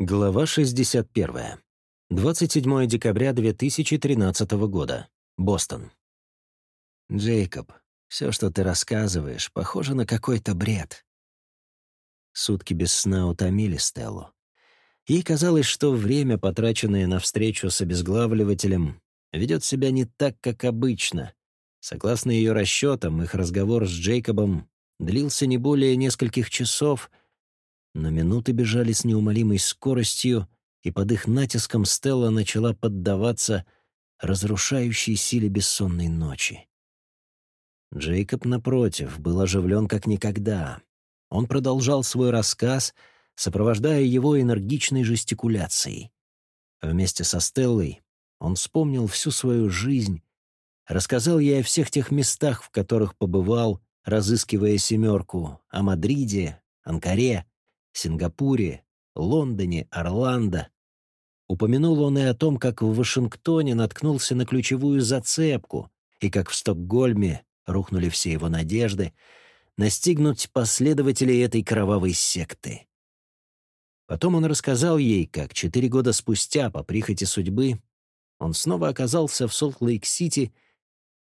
Глава 61. 27 декабря 2013 года. Бостон. «Джейкоб, все, что ты рассказываешь, похоже на какой-то бред». Сутки без сна утомили Стеллу. Ей казалось, что время, потраченное на встречу с обезглавливателем, ведет себя не так, как обычно. Согласно ее расчетам, их разговор с Джейкобом длился не более нескольких часов — но минуты бежали с неумолимой скоростью, и под их натиском Стелла начала поддаваться разрушающей силе бессонной ночи. Джейкоб, напротив, был оживлен как никогда. Он продолжал свой рассказ, сопровождая его энергичной жестикуляцией. Вместе со Стеллой он вспомнил всю свою жизнь, рассказал ей о всех тех местах, в которых побывал, разыскивая «семерку», о Мадриде, Анкаре, Сингапуре, Лондоне, Орландо. Упомянул он и о том, как в Вашингтоне наткнулся на ключевую зацепку, и как в Стокгольме рухнули все его надежды настигнуть последователей этой кровавой секты. Потом он рассказал ей, как четыре года спустя, по прихоти судьбы, он снова оказался в Солт-Лейк-Сити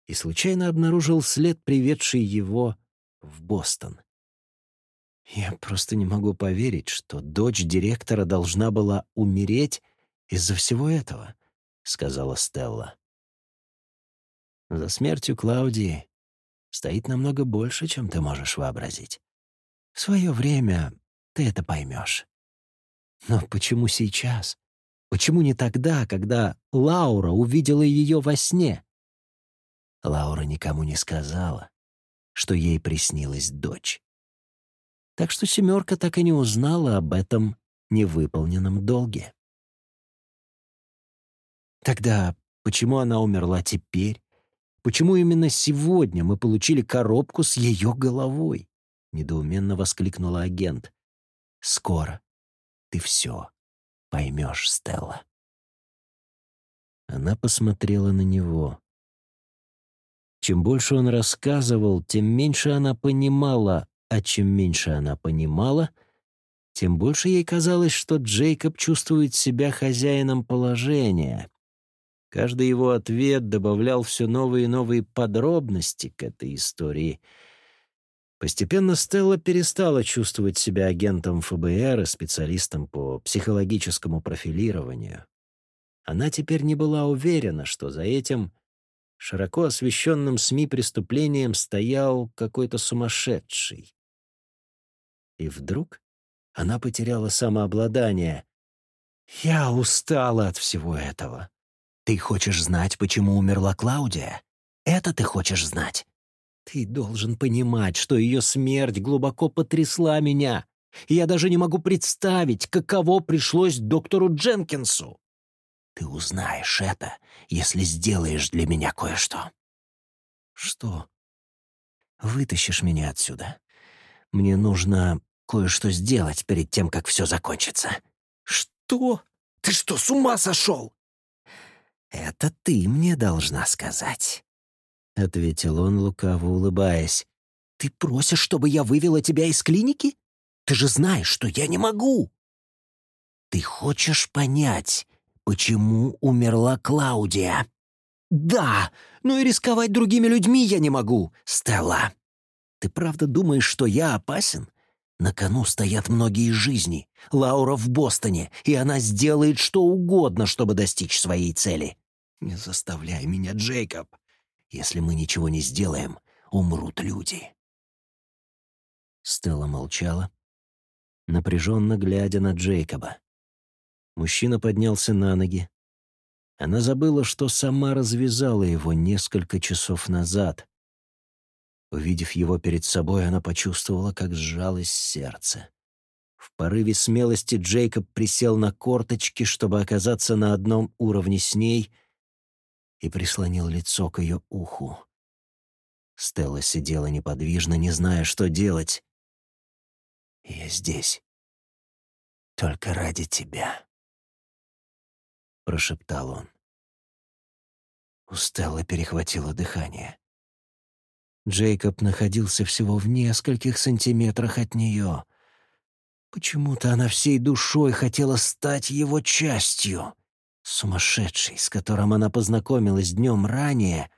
и случайно обнаружил след, приведший его в Бостон. Я просто не могу поверить, что дочь директора должна была умереть из-за всего этого, сказала Стелла. За смертью Клаудии стоит намного больше, чем ты можешь вообразить. В свое время ты это поймешь. Но почему сейчас? Почему не тогда, когда Лаура увидела ее во сне? Лаура никому не сказала, что ей приснилась дочь. Так что «семерка» так и не узнала об этом невыполненном долге. Тогда почему она умерла теперь? Почему именно сегодня мы получили коробку с ее головой? Недоуменно воскликнула агент. Скоро ты все поймешь, Стелла. Она посмотрела на него. Чем больше он рассказывал, тем меньше она понимала, а чем меньше она понимала, тем больше ей казалось, что Джейкоб чувствует себя хозяином положения. Каждый его ответ добавлял все новые и новые подробности к этой истории. Постепенно Стелла перестала чувствовать себя агентом ФБР и специалистом по психологическому профилированию. Она теперь не была уверена, что за этим широко освещенным СМИ преступлением стоял какой-то сумасшедший. И вдруг она потеряла самообладание. «Я устала от всего этого. Ты хочешь знать, почему умерла Клаудия? Это ты хочешь знать? Ты должен понимать, что ее смерть глубоко потрясла меня. Я даже не могу представить, каково пришлось доктору Дженкинсу. Ты узнаешь это, если сделаешь для меня кое-что. Что? Вытащишь меня отсюда. Мне нужно кое-что сделать перед тем, как все закончится». «Что? Ты что, с ума сошел?» «Это ты мне должна сказать», — ответил он, лукаво улыбаясь. «Ты просишь, чтобы я вывела тебя из клиники? Ты же знаешь, что я не могу!» «Ты хочешь понять, почему умерла Клаудия?» «Да, но и рисковать другими людьми я не могу, Стелла. Ты правда думаешь, что я опасен? На кону стоят многие жизни. Лаура в Бостоне, и она сделает что угодно, чтобы достичь своей цели. Не заставляй меня, Джейкоб. Если мы ничего не сделаем, умрут люди. Стелла молчала, напряженно глядя на Джейкоба. Мужчина поднялся на ноги. Она забыла, что сама развязала его несколько часов назад, Увидев его перед собой, она почувствовала, как сжалось сердце. В порыве смелости Джейкоб присел на корточки, чтобы оказаться на одном уровне с ней, и прислонил лицо к ее уху. Стелла сидела неподвижно, не зная, что делать. «Я здесь. Только ради тебя», — прошептал он. У Стеллы перехватило дыхание. Джейкоб находился всего в нескольких сантиметрах от нее. Почему-то она всей душой хотела стать его частью. Сумасшедший, с которым она познакомилась днем ранее,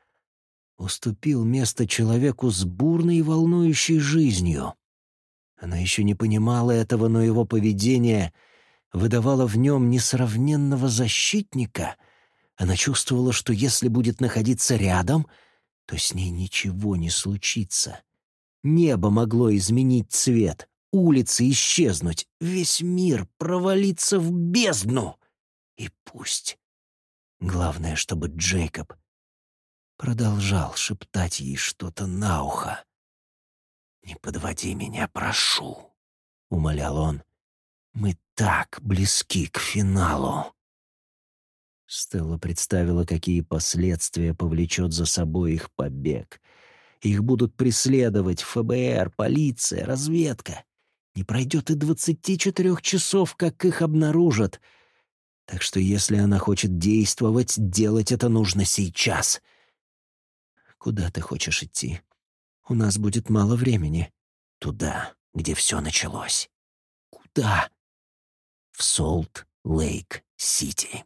уступил место человеку с бурной и волнующей жизнью. Она еще не понимала этого, но его поведение выдавало в нем несравненного защитника. Она чувствовала, что если будет находиться рядом, то с ней ничего не случится. Небо могло изменить цвет, улицы исчезнуть, весь мир провалиться в бездну. И пусть. Главное, чтобы Джейкоб продолжал шептать ей что-то на ухо. «Не подводи меня, прошу», — умолял он. «Мы так близки к финалу». Стелла представила, какие последствия повлечет за собой их побег. Их будут преследовать ФБР, полиция, разведка. Не пройдет и двадцати четырех часов, как их обнаружат. Так что если она хочет действовать, делать это нужно сейчас. Куда ты хочешь идти? У нас будет мало времени. Туда, где все началось. Куда? В Солт-Лейк-Сити.